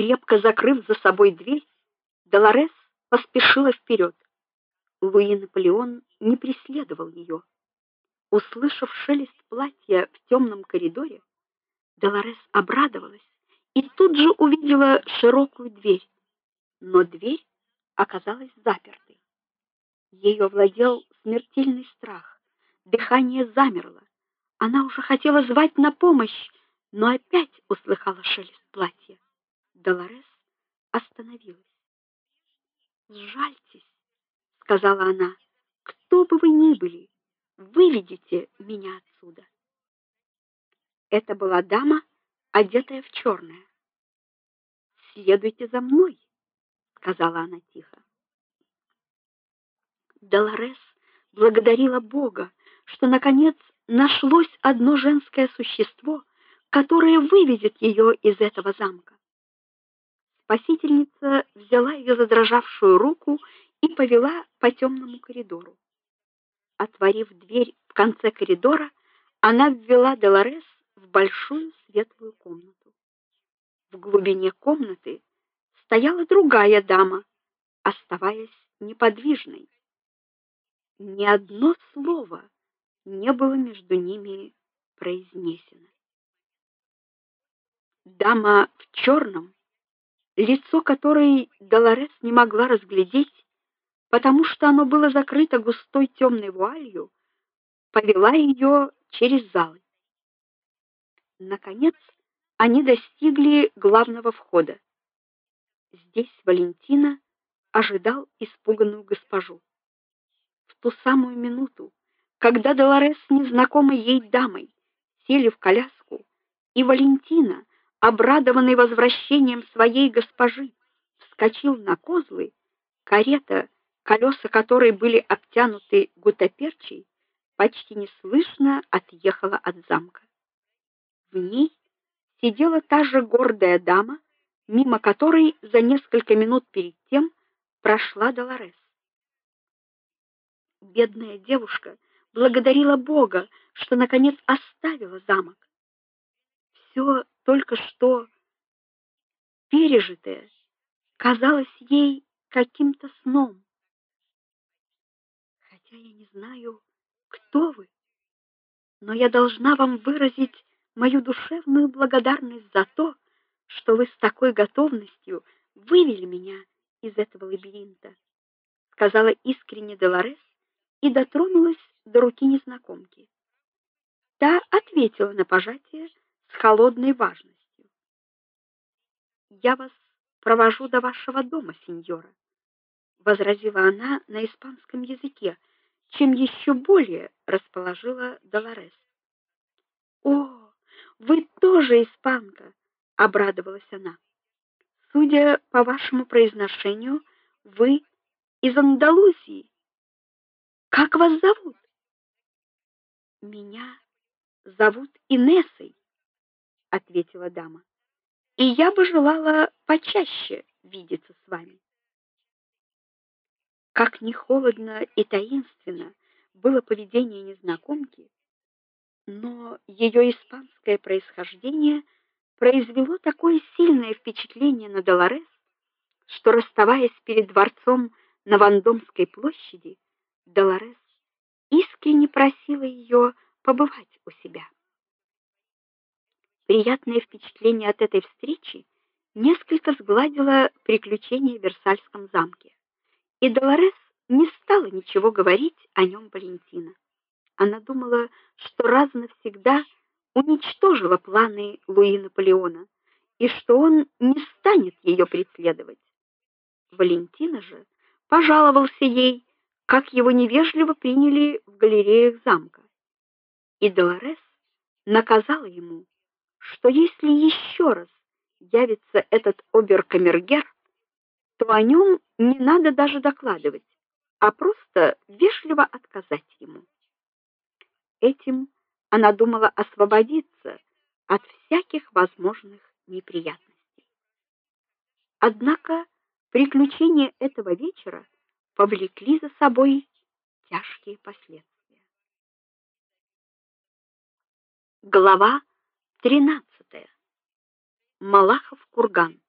Крепко закрыв за собой дверь, Долорес поспешила вперед. Луи Наполеон не преследовал ее. Услышав шелест платья в темном коридоре, Долорес обрадовалась и тут же увидела широкую дверь. Но дверь оказалась запертой. Ее овладел смертельный страх. Дыхание замерло. Она уже хотела звать на помощь, но опять услыхала шелест платья. Долорес остановилась. "Сжальтесь", сказала она. "Кто бы вы ни были, выведите меня отсюда". Это была дама, одетая в черное. "Следуйте за мной", сказала она тихо. Долорес благодарила Бога, что наконец нашлось одно женское существо, которое выведет ее из этого замка. Спасительница взяла ее задрожавшую руку и повела по темному коридору. Отворив дверь в конце коридора, она ввела Долорес в большую светлую комнату. В глубине комнаты стояла другая дама, оставаясь неподвижной. Ни одно слово не было между ними произнесено. Дама в черном, лицо которой Долорес не могла разглядеть, потому что оно было закрыто густой темной вуалью, повела ее через зал. Наконец, они достигли главного входа. Здесь Валентина ожидал испуганную госпожу. В ту самую минуту, когда Долорес незнакомой ей дамой сели в коляску, и Валентина, обрадованный возвращением своей госпожи, вскочил на козлы, карета, колеса которой были обтянуты гутаперчей, почти неслышно отъехала от замка. В ней сидела та же гордая дама, мимо которой за несколько минут перед тем прошла Долорес. Бедная девушка благодарила Бога, что наконец оставила замок. Все только что пережитое казалось ей каким-то сном. Хотя я не знаю, кто вы, но я должна вам выразить мою душевную благодарность за то, что вы с такой готовностью вывели меня из этого лабиринта, сказала искренне Долорес и дотронулась до руки незнакомки. Та ответила на пожатие с холодной важностью. Я вас провожу до вашего дома, сеньора, возразила она на испанском языке, чем еще более расположила Долорес. О, вы тоже испанка, обрадовалась она. Судя по вашему произношению, вы из Андалусии. Как вас зовут? Меня зовут Инессой, ответила дама. И я бы желала почаще видеться с вами. Как ни холодно и таинственно было поведение незнакомки, но ее испанское происхождение произвело такое сильное впечатление на Долорес, что расставаясь перед дворцом на Вандомской площади, Долорес искренне просила ее побывать у себя. Приятное впечатление от этой встречи несколько сгладило приключения в Версальском замке. И Долорес не стала ничего говорить о нем Валентина. Она думала, что раз навсегда уничтожила планы Луи Наполеона и что он не станет ее преследовать. Валентина же пожаловался ей, как его невежливо приняли в галереях замка. И Долорес наказала ему, что если еще раз явится этот оберкамергер, то о нем не надо даже докладывать, а просто вежливо отказать ему. Этим она думала освободиться от всяких возможных неприятностей. Однако приключения этого вечера повлекли за собой тяжкие последствия. Глава 13. Малахов курган.